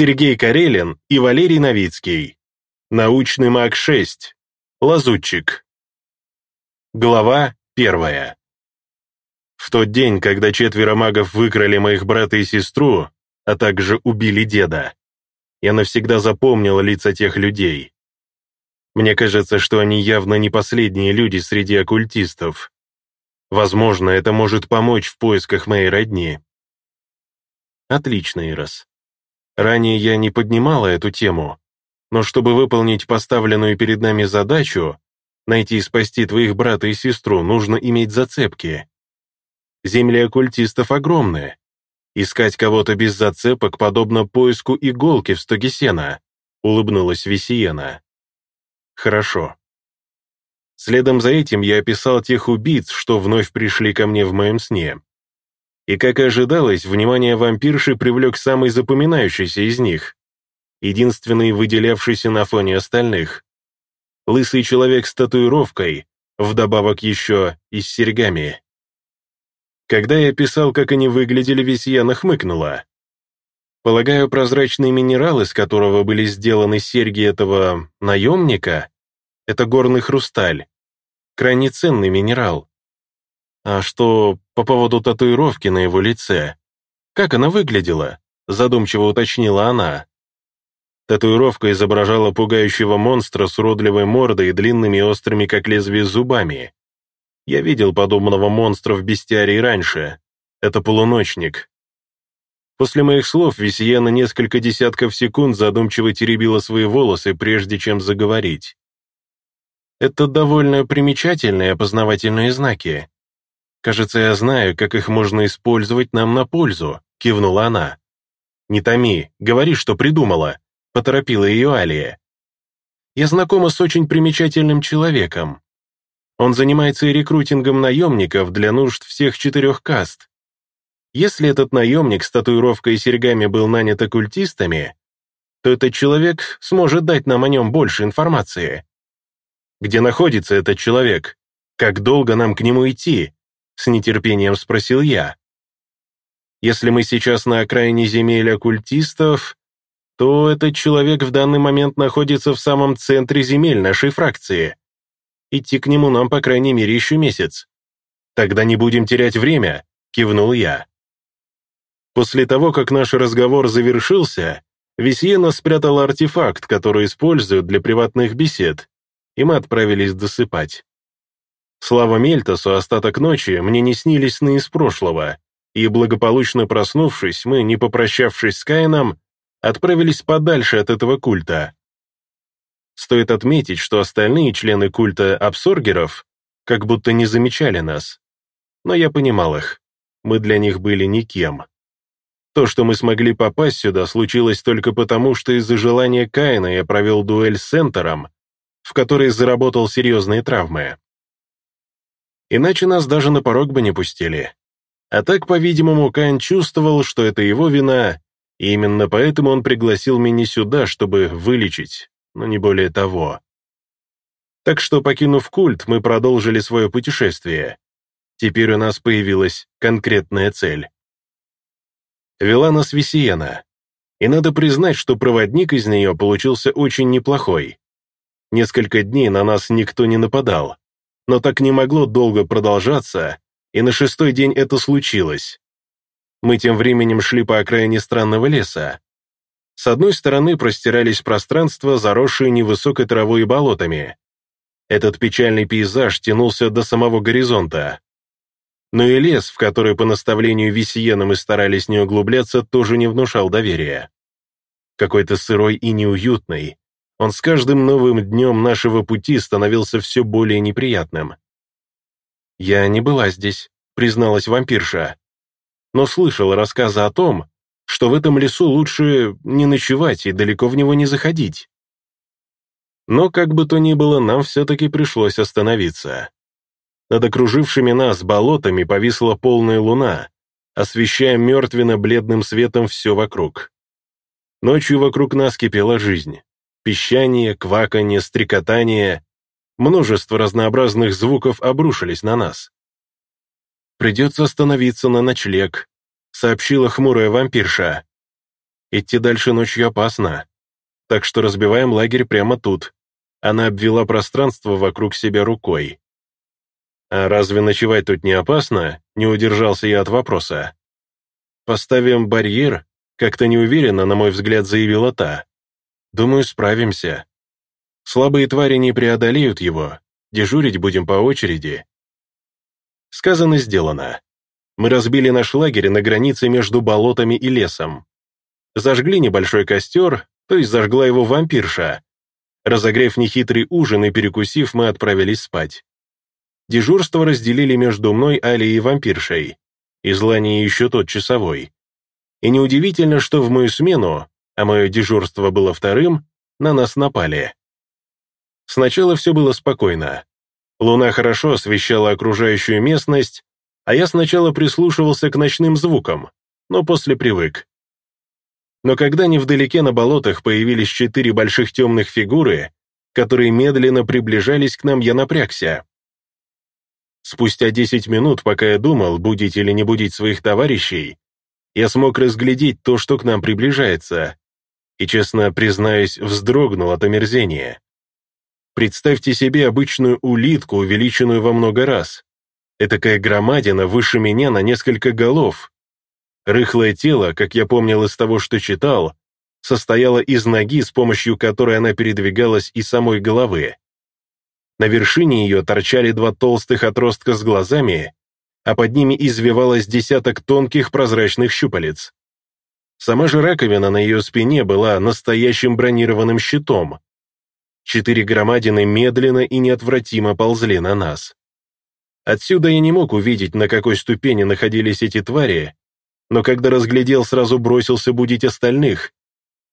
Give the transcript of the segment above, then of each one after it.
Сергей Карелин и Валерий Новицкий. Научный маг-6. Лазутчик. Глава первая. В тот день, когда четверо магов выкрали моих брата и сестру, а также убили деда, я навсегда запомнил лица тех людей. Мне кажется, что они явно не последние люди среди оккультистов. Возможно, это может помочь в поисках моей родни. Отлично, Ирос. Ранее я не поднимала эту тему, но чтобы выполнить поставленную перед нами задачу, найти и спасти твоих брата и сестру, нужно иметь зацепки. Земли оккультистов огромные. Искать кого-то без зацепок подобно поиску иголки в стоге сена, улыбнулась Весиена. Хорошо. Следом за этим я описал тех убийц, что вновь пришли ко мне в моем сне. И, как и ожидалось, внимание вампирши привлек самый запоминающийся из них, единственный выделявшийся на фоне остальных. Лысый человек с татуировкой, вдобавок еще и с серьгами. Когда я писал, как они выглядели, Весьяна хмыкнула. Полагаю, прозрачный минерал, из которого были сделаны серьги этого наемника, это горный хрусталь. Крайне ценный минерал. А что по поводу татуировки на его лице? Как она выглядела? Задумчиво уточнила она. Татуировка изображала пугающего монстра с уродливой мордой и длинными острыми, как лезвие, зубами. Я видел подобного монстра в бестиарии раньше. Это полуночник. После моих слов Весьена несколько десятков секунд задумчиво теребила свои волосы, прежде чем заговорить. Это довольно примечательные опознавательные знаки. Кажется, я знаю, как их можно использовать нам на пользу, кивнула она. Не томи, говори, что придумала, поторопила ее Алия. Я знакома с очень примечательным человеком. Он занимается рекрутингом наемников для нужд всех четырех каст. Если этот наемник с татуировкой и серьгами был нанят оккультистами, то этот человек сможет дать нам о нем больше информации. Где находится этот человек? Как долго нам к нему идти? С нетерпением спросил я. Если мы сейчас на окраине земель оккультистов, то этот человек в данный момент находится в самом центре земель нашей фракции. Идти к нему нам, по крайней мере, еще месяц. Тогда не будем терять время, кивнул я. После того, как наш разговор завершился, Весьена спрятала артефакт, который используют для приватных бесед, и мы отправились досыпать. Слава Мельтасу остаток ночи мне не снились сны из прошлого, и, благополучно проснувшись, мы, не попрощавшись с Каином, отправились подальше от этого культа. Стоит отметить, что остальные члены культа абсоргеров как будто не замечали нас. Но я понимал их. Мы для них были никем. То, что мы смогли попасть сюда, случилось только потому, что из-за желания Каина я провел дуэль с Сентером, в которой заработал серьезные травмы. Иначе нас даже на порог бы не пустили. А так, по-видимому, Каин чувствовал, что это его вина, и именно поэтому он пригласил меня сюда, чтобы вылечить, но не более того. Так что, покинув культ, мы продолжили свое путешествие. Теперь у нас появилась конкретная цель. Вела нас Весиена, и надо признать, что проводник из нее получился очень неплохой. Несколько дней на нас никто не нападал, но так не могло долго продолжаться, и на шестой день это случилось. Мы тем временем шли по окраине странного леса. С одной стороны простирались пространства, заросшие невысокой травой и болотами. Этот печальный пейзаж тянулся до самого горизонта. Но и лес, в который по наставлению Висиена мы старались не углубляться, тоже не внушал доверия. Какой-то сырой и неуютный. Он с каждым новым днем нашего пути становился все более неприятным. «Я не была здесь», — призналась вампирша но слышал рассказы о том, что в этом лесу лучше не ночевать и далеко в него не заходить. Но как бы то ни было, нам все-таки пришлось остановиться. Над окружившими нас болотами повисла полная луна, освещая мертвенно-бледным светом все вокруг. Ночью вокруг нас кипела жизнь. Пищание, кваканье, стрекотание, множество разнообразных звуков обрушились на нас. «Придется остановиться на ночлег», — сообщила хмурая вампирша. Идти дальше ночью опасно. Так что разбиваем лагерь прямо тут. Она обвела пространство вокруг себя рукой. «А разве ночевать тут не опасно?» — не удержался я от вопроса. «Поставим барьер?» — как-то неуверенно, на мой взгляд, заявила та. «Думаю, справимся. Слабые твари не преодолеют его. Дежурить будем по очереди». Сказано, сделано. Мы разбили наш лагерь на границе между болотами и лесом. Зажгли небольшой костер, то есть зажгла его вампирша. Разогрев нехитрый ужин и перекусив, мы отправились спать. Дежурство разделили между мной, Алией и вампиршей. Из Лани еще тот часовой. И неудивительно, что в мою смену, а мое дежурство было вторым, на нас напали. Сначала все было спокойно. Луна хорошо освещала окружающую местность, а я сначала прислушивался к ночным звукам, но после привык. Но когда невдалеке на болотах появились четыре больших темных фигуры, которые медленно приближались к нам, я напрягся. Спустя десять минут, пока я думал, будить или не будить своих товарищей, я смог разглядеть то, что к нам приближается, и, честно признаюсь, вздрогнул от омерзения. Представьте себе обычную улитку, увеличенную во много раз. Этакая громадина выше меня на несколько голов. Рыхлое тело, как я помнил из того, что читал, состояло из ноги, с помощью которой она передвигалась и самой головы. На вершине ее торчали два толстых отростка с глазами, а под ними извивалось десяток тонких прозрачных щупалец. Сама же раковина на ее спине была настоящим бронированным щитом, Четыре громадины медленно и неотвратимо ползли на нас. Отсюда я не мог увидеть, на какой ступени находились эти твари, но когда разглядел, сразу бросился будить остальных.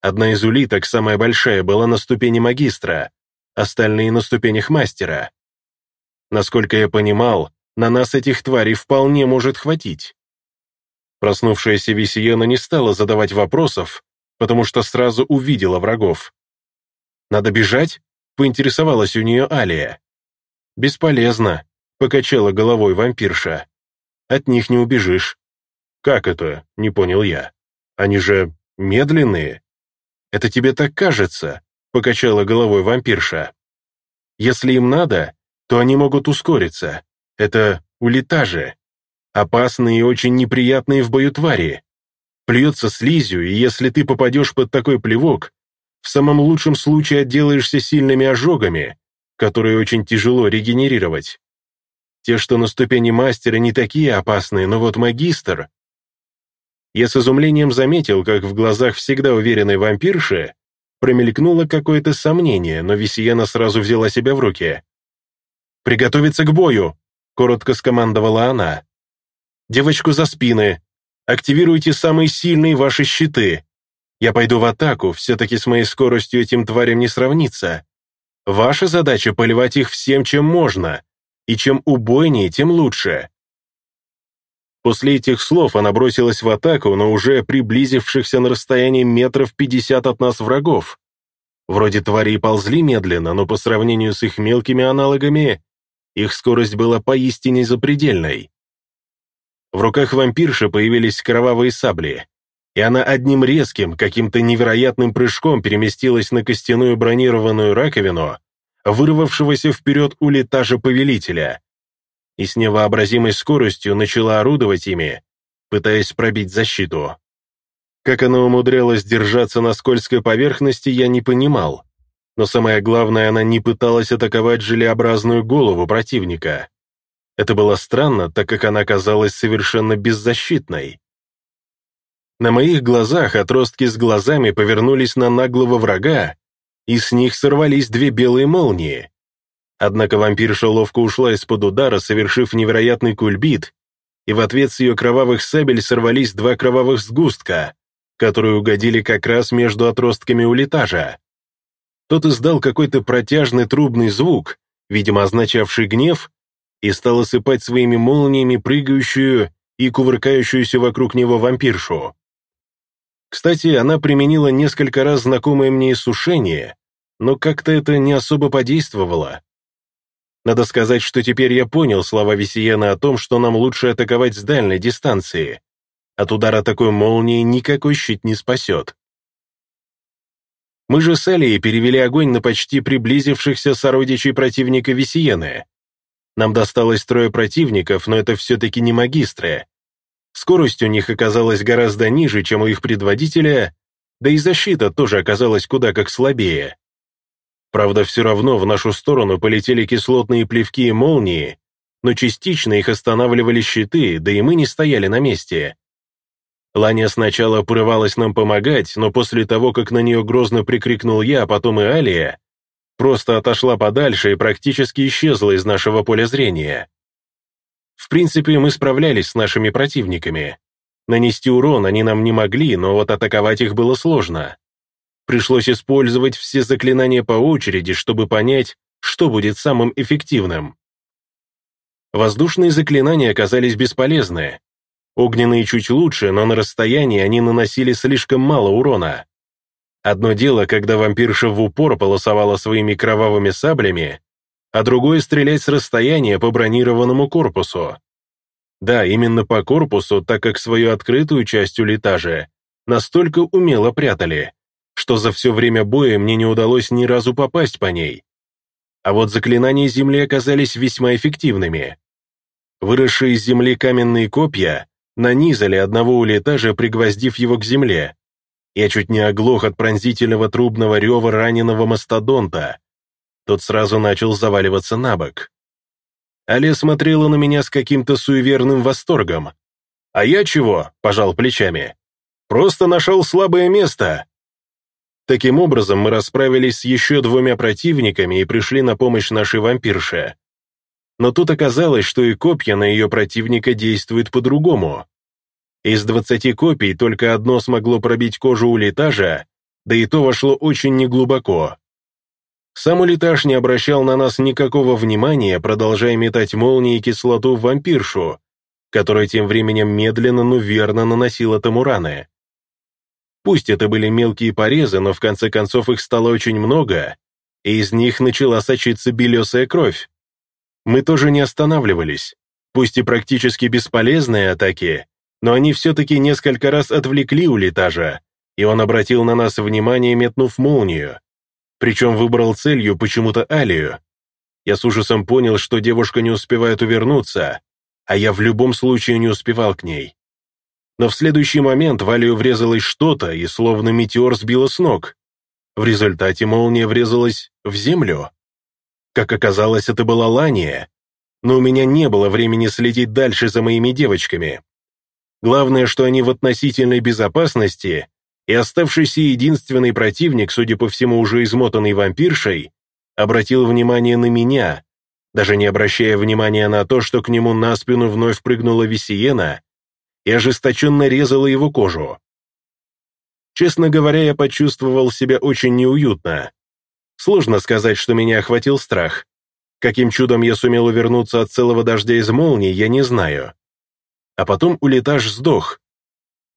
Одна из улиток, самая большая, была на ступени магистра, остальные на ступенях мастера. Насколько я понимал, на нас этих тварей вполне может хватить. Проснувшаяся Висиена не стала задавать вопросов, потому что сразу увидела врагов. Надо бежать?» — поинтересовалась у нее Алия. «Бесполезно», — покачала головой вампирша. «От них не убежишь». «Как это?» — не понял я. «Они же медленные». «Это тебе так кажется», — покачала головой вампирша. «Если им надо, то они могут ускориться. Это улетажи. Опасные и очень неприятные в бою твари. Плюется слизью, и если ты попадешь под такой плевок, в самом лучшем случае отделаешься сильными ожогами, которые очень тяжело регенерировать. Те, что на ступени мастера, не такие опасные, но вот магистр... Я с изумлением заметил, как в глазах всегда уверенной вампирши промелькнуло какое-то сомнение, но Висиена сразу взяла себя в руки. «Приготовиться к бою!» — коротко скомандовала она. «Девочку за спины! Активируйте самые сильные ваши щиты! Я пойду в атаку, все-таки с моей скоростью этим тварям не сравнится. Ваша задача — поливать их всем, чем можно, и чем убойнее, тем лучше». После этих слов она бросилась в атаку на уже приблизившихся на расстоянии метров пятьдесят от нас врагов. Вроде твари ползли медленно, но по сравнению с их мелкими аналогами, их скорость была поистине запредельной. В руках вампирши появились кровавые сабли и она одним резким, каким-то невероятным прыжком переместилась на костяную бронированную раковину, вырвавшегося вперед улетажа повелителя, и с невообразимой скоростью начала орудовать ими, пытаясь пробить защиту. Как она умудрялась держаться на скользкой поверхности, я не понимал, но самое главное, она не пыталась атаковать желеобразную голову противника. Это было странно, так как она казалась совершенно беззащитной. На моих глазах отростки с глазами повернулись на наглого врага, и с них сорвались две белые молнии. Однако вампирша ловко ушла из-под удара, совершив невероятный кульбит, и в ответ с ее кровавых сабель сорвались два кровавых сгустка, которые угодили как раз между отростками улетажа. Тот издал какой-то протяжный трубный звук, видимо, означавший гнев, и стал осыпать своими молниями прыгающую и кувыркающуюся вокруг него вампиршу. Кстати, она применила несколько раз знакомое мне иссушение, но как-то это не особо подействовало. Надо сказать, что теперь я понял слова Висиена о том, что нам лучше атаковать с дальней дистанции. От удара такой молнии никакой щит не спасет. Мы же с Алией перевели огонь на почти приблизившихся сородичей противника Весиены. Нам досталось трое противников, но это все-таки не магистры. Скорость у них оказалась гораздо ниже, чем у их предводителя, да и защита тоже оказалась куда как слабее. Правда, все равно в нашу сторону полетели кислотные плевки и молнии, но частично их останавливали щиты, да и мы не стояли на месте. Ланя сначала порывалась нам помогать, но после того, как на нее грозно прикрикнул я, а потом и Алия, просто отошла подальше и практически исчезла из нашего поля зрения. В принципе, мы справлялись с нашими противниками. Нанести урон они нам не могли, но вот атаковать их было сложно. Пришлось использовать все заклинания по очереди, чтобы понять, что будет самым эффективным. Воздушные заклинания оказались бесполезны. Огненные чуть лучше, но на расстоянии они наносили слишком мало урона. Одно дело, когда вампирша в упор полосовала своими кровавыми саблями, а другое — стрелять с расстояния по бронированному корпусу. Да, именно по корпусу, так как свою открытую часть улетажа настолько умело прятали, что за все время боя мне не удалось ни разу попасть по ней. А вот заклинания земли оказались весьма эффективными. Выросшие из земли каменные копья нанизали одного улетажа, пригвоздив его к земле. Я чуть не оглох от пронзительного трубного рева раненого мастодонта. Тот сразу начал заваливаться на бок. Али смотрела на меня с каким-то суеверным восторгом. «А я чего?» – пожал плечами. «Просто нашел слабое место». Таким образом, мы расправились с еще двумя противниками и пришли на помощь нашей вампирше. Но тут оказалось, что и копья на ее противника действуют по-другому. Из двадцати копий только одно смогло пробить кожу улитажа, да и то вошло очень неглубоко. Сам улитаж не обращал на нас никакого внимания, продолжая метать молнии и кислоту в вампиршу, которая тем временем медленно, но верно наносила тому раны. Пусть это были мелкие порезы, но в конце концов их стало очень много, и из них начала сочиться белесая кровь. Мы тоже не останавливались. Пусть и практически бесполезные атаки, но они все-таки несколько раз отвлекли улитажа, и он обратил на нас внимание, метнув молнию. Причем выбрал целью почему-то Алию. Я с ужасом понял, что девушка не успевает увернуться, а я в любом случае не успевал к ней. Но в следующий момент в Алию врезалось что-то, и словно метеор сбило с ног. В результате молния врезалась в землю. Как оказалось, это была Лания, но у меня не было времени следить дальше за моими девочками. Главное, что они в относительной безопасности, и оставшийся единственный противник, судя по всему уже измотанный вампиршей, обратил внимание на меня, даже не обращая внимания на то, что к нему на спину вновь прыгнула Весиена и ожесточенно резала его кожу. Честно говоря, я почувствовал себя очень неуютно. Сложно сказать, что меня охватил страх. Каким чудом я сумел увернуться от целого дождя из молний, я не знаю. А потом улетаж сдох.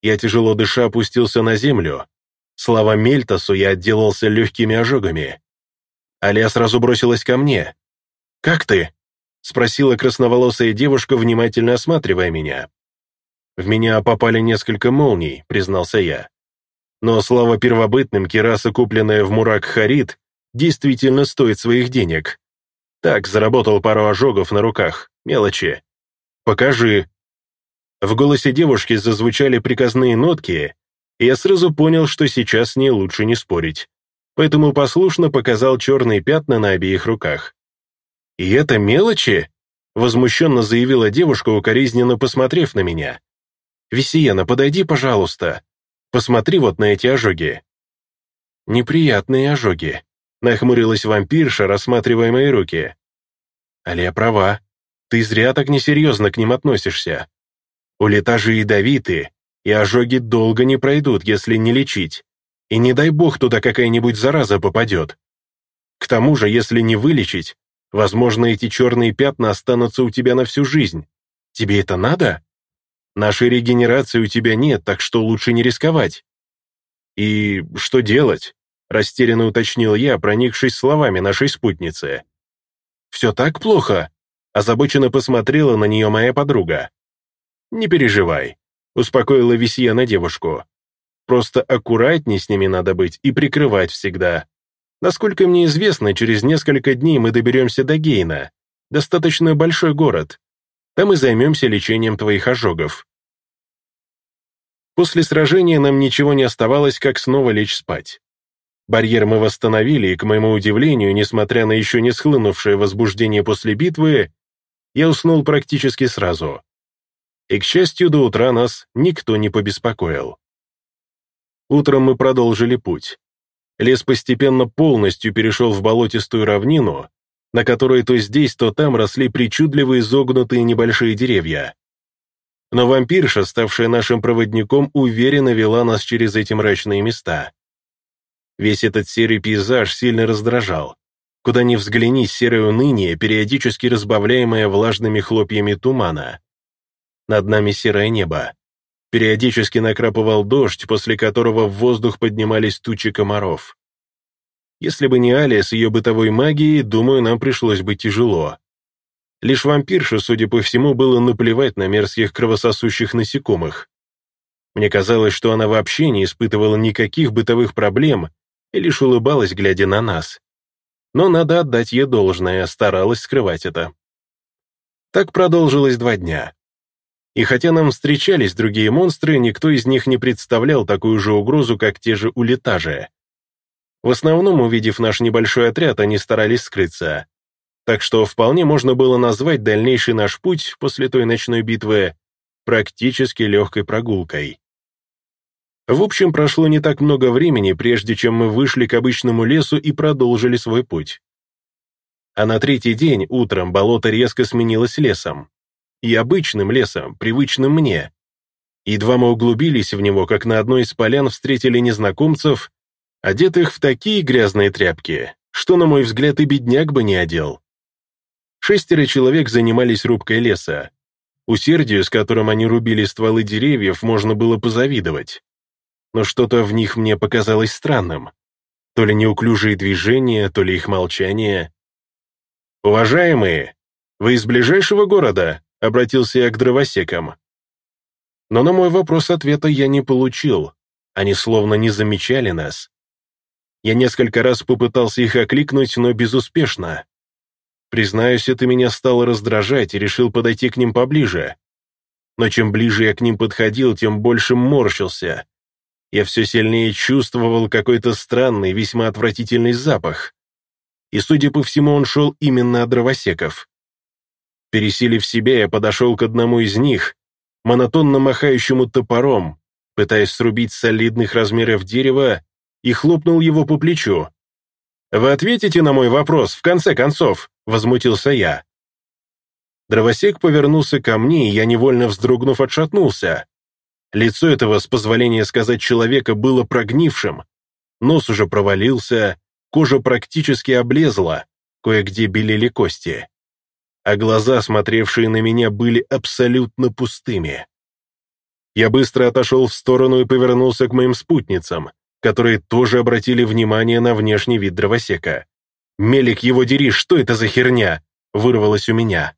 Я тяжело дыша опустился на землю. Слава Мельтасу я отделался легкими ожогами. Алия сразу бросилась ко мне. «Как ты?» — спросила красноволосая девушка, внимательно осматривая меня. «В меня попали несколько молний», — признался я. «Но слава первобытным, кераса, купленная в Мурак Харид, действительно стоит своих денег. Так, заработал пару ожогов на руках, мелочи. Покажи. В голосе девушки зазвучали приказные нотки, и я сразу понял, что сейчас с ней лучше не спорить. Поэтому послушно показал черные пятна на обеих руках. «И это мелочи?» — возмущенно заявила девушка, укоризненно посмотрев на меня. «Весиена, подойди, пожалуйста. Посмотри вот на эти ожоги». «Неприятные ожоги», Нахмурилась вампирша, рассматривая мои руки. Алия права. Ты зря так несерьезно к ним относишься. Улетажи ядовиты, и ожоги долго не пройдут, если не лечить. И не дай бог туда какая-нибудь зараза попадет. К тому же, если не вылечить, возможно, эти черные пятна останутся у тебя на всю жизнь. Тебе это надо? Нашей регенерации у тебя нет, так что лучше не рисковать. И что делать? растерянно уточнил я, проникшись словами нашей спутницы. «Все так плохо?» озабоченно посмотрела на нее моя подруга. «Не переживай», — успокоила Висьена девушку. Просто аккуратней с ними надо быть и прикрывать всегда. Насколько мне известно, через несколько дней мы доберемся до Гейна, достаточно большой город. Там и займемся лечением твоих ожогов. После сражения нам ничего не оставалось, как снова лечь спать. Барьер мы восстановили, и, к моему удивлению, несмотря на еще не схлынувшее возбуждение после битвы, я уснул практически сразу. И, к счастью, до утра нас никто не побеспокоил. Утром мы продолжили путь. Лес постепенно полностью перешел в болотистую равнину, на которой то здесь, то там росли причудливые изогнутые небольшие деревья. Но вампирша, ставшая нашим проводником, уверенно вела нас через эти мрачные места. Весь этот серый пейзаж сильно раздражал. Куда ни взгляни, серое уныние, периодически разбавляемое влажными хлопьями тумана. Над нами серое небо. Периодически накрапывал дождь, после которого в воздух поднимались тучи комаров. Если бы не Алия с ее бытовой магией, думаю, нам пришлось бы тяжело. Лишь вампирше, судя по всему, было наплевать на мерзких кровососущих насекомых. Мне казалось, что она вообще не испытывала никаких бытовых проблем и лишь улыбалась, глядя на нас. Но надо отдать ей должное, старалась скрывать это. Так продолжилось два дня. И хотя нам встречались другие монстры, никто из них не представлял такую же угрозу, как те же улетажи. В основном, увидев наш небольшой отряд, они старались скрыться. Так что вполне можно было назвать дальнейший наш путь после той ночной битвы практически легкой прогулкой. В общем, прошло не так много времени, прежде чем мы вышли к обычному лесу и продолжили свой путь. А на третий день, утром, болото резко сменилось лесом. И обычным лесом, привычным мне. Едва мы углубились в него, как на одной из полян встретили незнакомцев, одетых в такие грязные тряпки, что, на мой взгляд, и бедняк бы не одел. Шестеро человек занимались рубкой леса. Усердию, с которым они рубили стволы деревьев, можно было позавидовать но что-то в них мне показалось странным. То ли неуклюжие движения, то ли их молчание. «Уважаемые, вы из ближайшего города?» — обратился я к дровосекам. Но на мой вопрос ответа я не получил. Они словно не замечали нас. Я несколько раз попытался их окликнуть, но безуспешно. Признаюсь, это меня стало раздражать и решил подойти к ним поближе. Но чем ближе я к ним подходил, тем больше морщился я все сильнее чувствовал какой-то странный, весьма отвратительный запах. И, судя по всему, он шел именно от дровосеков. Пересилив себя, я подошел к одному из них, монотонно махающему топором, пытаясь срубить солидных размеров дерева, и хлопнул его по плечу. «Вы ответите на мой вопрос, в конце концов?» — возмутился я. Дровосек повернулся ко мне, и я, невольно вздрогнув, отшатнулся. Лицо этого, с позволения сказать человека, было прогнившим. Нос уже провалился, кожа практически облезла, кое-где белели кости. А глаза, смотревшие на меня, были абсолютно пустыми. Я быстро отошел в сторону и повернулся к моим спутницам, которые тоже обратили внимание на внешний вид дровосека. «Мелик, его дери, что это за херня?» — вырвалось у меня.